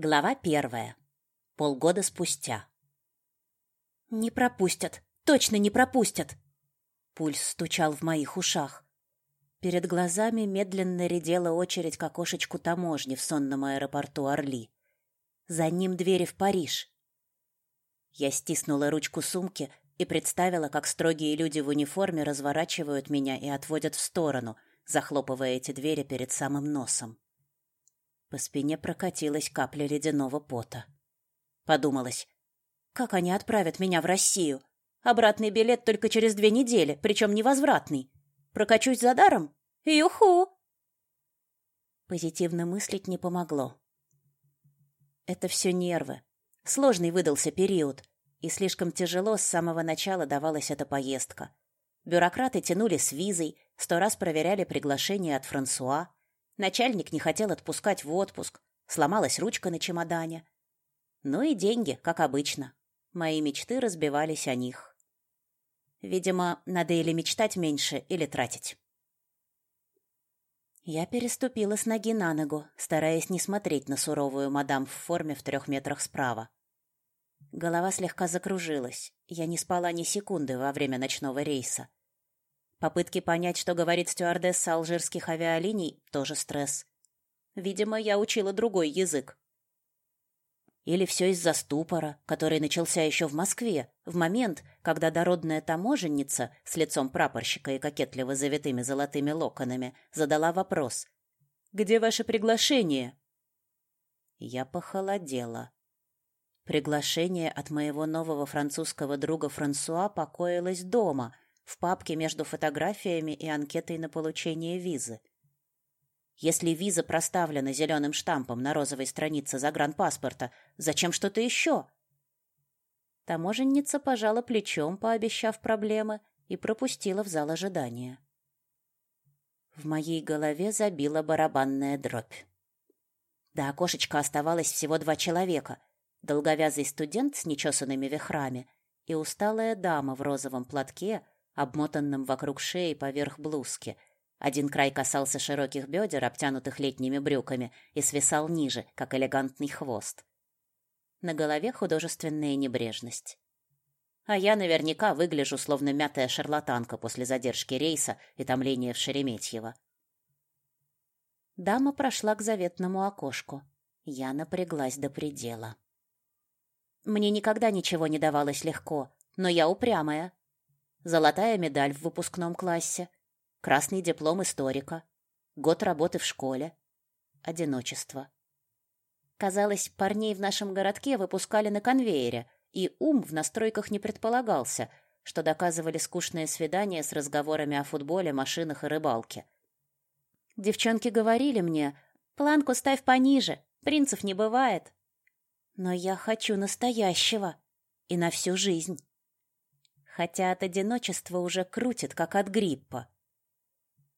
Глава первая. Полгода спустя. «Не пропустят! Точно не пропустят!» Пульс стучал в моих ушах. Перед глазами медленно редела очередь к окошечку таможни в сонном аэропорту Орли. За ним двери в Париж. Я стиснула ручку сумки и представила, как строгие люди в униформе разворачивают меня и отводят в сторону, захлопывая эти двери перед самым носом. По спине прокатилась капля ледяного пота. Подумалось, как они отправят меня в Россию? Обратный билет только через две недели, причем невозвратный. Прокачусь за даром? Юху! Позитивно мыслить не помогло. Это все нервы. Сложный выдался период, и слишком тяжело с самого начала давалась эта поездка. Бюрократы тянули с визой, сто раз проверяли приглашение от Франсуа, Начальник не хотел отпускать в отпуск. Сломалась ручка на чемодане. Ну и деньги, как обычно. Мои мечты разбивались о них. Видимо, надо или мечтать меньше, или тратить. Я переступила с ноги на ногу, стараясь не смотреть на суровую мадам в форме в трех метрах справа. Голова слегка закружилась. Я не спала ни секунды во время ночного рейса. Попытки понять, что говорит стюардесса алжирских авиалиний, тоже стресс. Видимо, я учила другой язык. Или все из-за ступора, который начался еще в Москве, в момент, когда дородная таможенница с лицом прапорщика и кокетливо завитыми золотыми локонами задала вопрос. «Где ваше приглашение?» Я похолодела. Приглашение от моего нового французского друга Франсуа покоилось дома — в папке между фотографиями и анкетой на получение визы. Если виза проставлена зеленым штампом на розовой странице загранпаспорта, зачем что-то еще? Таможенница пожала плечом, пообещав проблемы, и пропустила в зал ожидания. В моей голове забила барабанная дробь. До окошечка оставалось всего два человека. Долговязый студент с нечесанными вихрами и усталая дама в розовом платке, обмотанным вокруг шеи поверх блузки. Один край касался широких бедер, обтянутых летними брюками, и свисал ниже, как элегантный хвост. На голове художественная небрежность. А я наверняка выгляжу словно мятая шарлатанка после задержки рейса и томления в Шереметьево. Дама прошла к заветному окошку. Я напряглась до предела. Мне никогда ничего не давалось легко, но я упрямая золотая медаль в выпускном классе, красный диплом историка, год работы в школе, одиночество. Казалось, парней в нашем городке выпускали на конвейере, и ум в настройках не предполагался, что доказывали скучные свидания с разговорами о футболе, машинах и рыбалке. Девчонки говорили мне, планку ставь пониже, принцев не бывает. Но я хочу настоящего и на всю жизнь хотя от одиночества уже крутит, как от гриппа.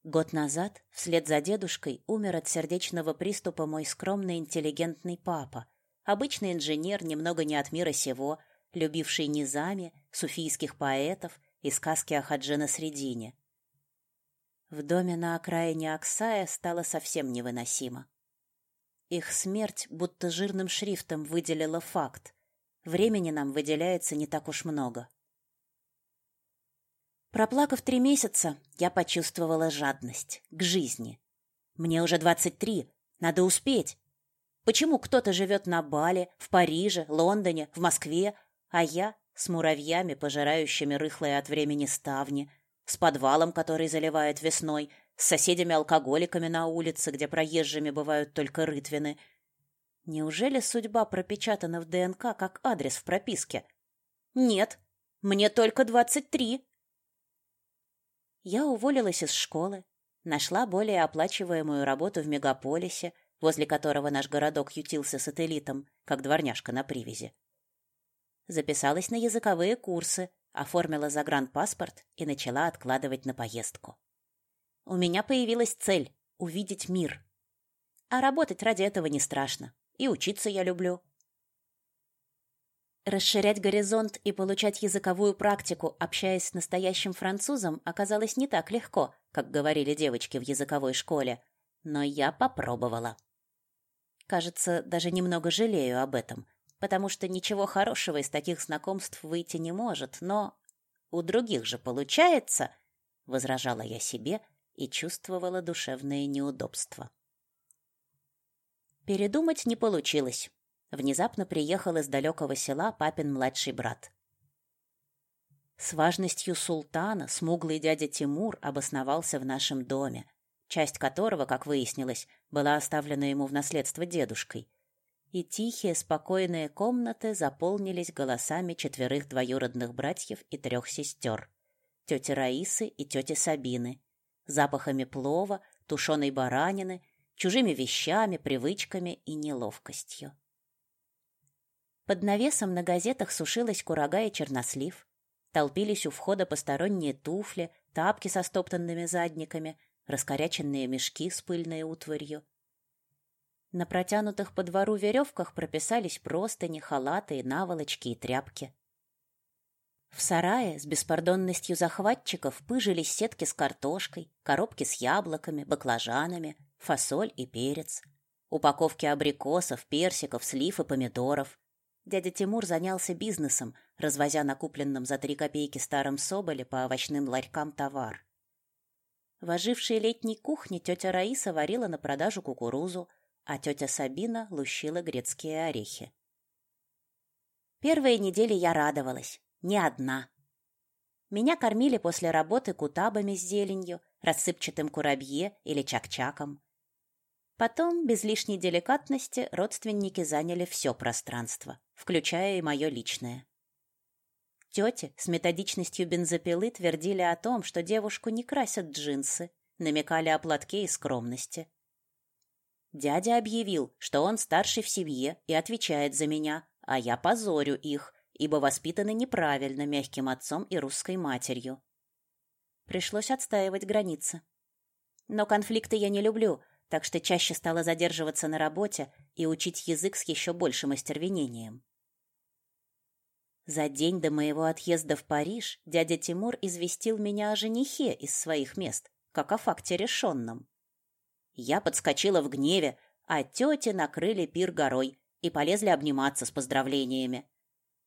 Год назад, вслед за дедушкой, умер от сердечного приступа мой скромный интеллигентный папа, обычный инженер, немного не от мира сего, любивший низами, суфийских поэтов и сказки о Хаджи на Средине. В доме на окраине Аксая стало совсем невыносимо. Их смерть будто жирным шрифтом выделила факт. Времени нам выделяется не так уж много. Проплакав три месяца, я почувствовала жадность к жизни. Мне уже двадцать три, надо успеть. Почему кто-то живет на Бали, в Париже, Лондоне, в Москве, а я с муравьями, пожирающими рыхлые от времени ставни, с подвалом, который заливает весной, с соседями-алкоголиками на улице, где проезжими бывают только рытвины. Неужели судьба пропечатана в ДНК как адрес в прописке? Нет, мне только двадцать три. Я уволилась из школы, нашла более оплачиваемую работу в мегаполисе, возле которого наш городок ютился сателлитом, как дворняжка на привязи. Записалась на языковые курсы, оформила загранпаспорт и начала откладывать на поездку. У меня появилась цель — увидеть мир. А работать ради этого не страшно. И учиться я люблю. Расширять горизонт и получать языковую практику, общаясь с настоящим французом, оказалось не так легко, как говорили девочки в языковой школе, но я попробовала. Кажется, даже немного жалею об этом, потому что ничего хорошего из таких знакомств выйти не может, но у других же получается, возражала я себе и чувствовала душевное неудобство. Передумать не получилось. Внезапно приехал из далекого села папин младший брат. С важностью султана смуглый дядя Тимур обосновался в нашем доме, часть которого, как выяснилось, была оставлена ему в наследство дедушкой. И тихие, спокойные комнаты заполнились голосами четверых двоюродных братьев и трех сестер, тети Раисы и тети Сабины, запахами плова, тушеной баранины, чужими вещами, привычками и неловкостью. Под навесом на газетах сушилась курага и чернослив. Толпились у входа посторонние туфли, тапки со стоптанными задниками, раскоряченные мешки с пыльной утварью. На протянутых по двору веревках прописались простыни, халаты и наволочки и тряпки. В сарае с беспардонностью захватчиков пыжились сетки с картошкой, коробки с яблоками, баклажанами, фасоль и перец, упаковки абрикосов, персиков, слив и помидоров, Дядя Тимур занялся бизнесом, развозя на купленном за три копейки старом соболе по овощным ларькам товар. В ожившей летней кухне тетя Раиса варила на продажу кукурузу, а тетя Сабина лущила грецкие орехи. Первые недели я радовалась, не одна. Меня кормили после работы кутабами с зеленью, рассыпчатым курабье или чак-чаком. Потом, без лишней деликатности, родственники заняли все пространство, включая и мое личное. Тети с методичностью бензопилы твердили о том, что девушку не красят джинсы, намекали о платке и скромности. Дядя объявил, что он старший в семье и отвечает за меня, а я позорю их, ибо воспитаны неправильно мягким отцом и русской матерью. Пришлось отстаивать границы. Но конфликты я не люблю, так что чаще стала задерживаться на работе и учить язык с еще большим остервенением. За день до моего отъезда в Париж дядя Тимур известил меня о женихе из своих мест, как о факте решенном. Я подскочила в гневе, а тети накрыли пир горой и полезли обниматься с поздравлениями.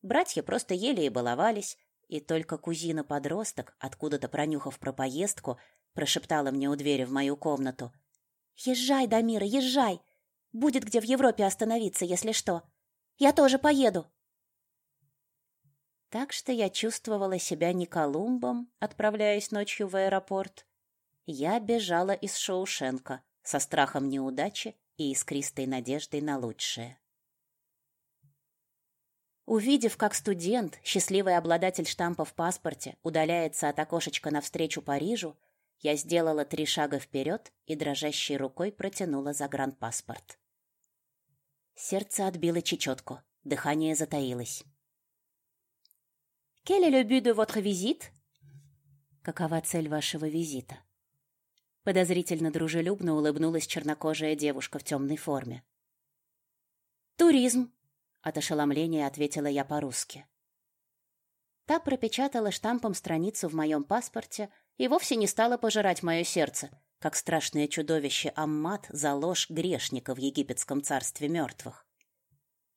Братья просто ели и баловались, и только кузина-подросток, откуда-то пронюхав про поездку, прошептала мне у двери в мою комнату — Езжай, Дамира, езжай. Будет где в Европе остановиться, если что. Я тоже поеду. Так что я чувствовала себя не Колумбом, отправляясь ночью в аэропорт. Я бежала из Шоушенка со страхом неудачи и искристой надеждой на лучшее. Увидев, как студент, счастливый обладатель штампа в паспорте, удаляется от окошечка навстречу Парижу, я сделала три шага вперед и дрожащей рукой протянула загранпаспорт. Сердце отбило чечетку, дыхание затаилось. «Quel est le but de votre visite?» «Какова цель вашего визита?» Подозрительно дружелюбно улыбнулась чернокожая девушка в темной форме. «Туризм!» — от ошеломления ответила я по-русски. Та пропечатала штампом страницу в моем паспорте, и вовсе не стала пожирать мое сердце, как страшное чудовище Аммат за ложь грешника в египетском царстве мертвых.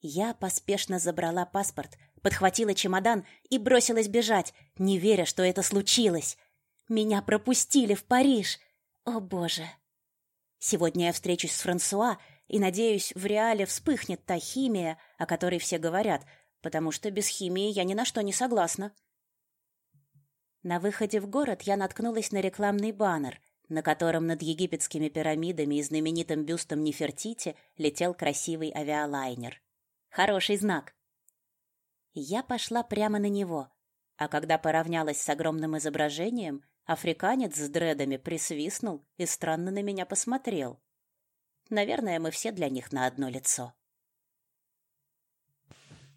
Я поспешно забрала паспорт, подхватила чемодан и бросилась бежать, не веря, что это случилось. Меня пропустили в Париж. О, боже. Сегодня я встречусь с Франсуа и надеюсь, в реале вспыхнет та химия, о которой все говорят, потому что без химии я ни на что не согласна. На выходе в город я наткнулась на рекламный баннер, на котором над египетскими пирамидами и знаменитым бюстом Нефертити летел красивый авиалайнер. Хороший знак. Я пошла прямо на него, а когда поравнялась с огромным изображением, африканец с дредами присвистнул и странно на меня посмотрел. Наверное, мы все для них на одно лицо.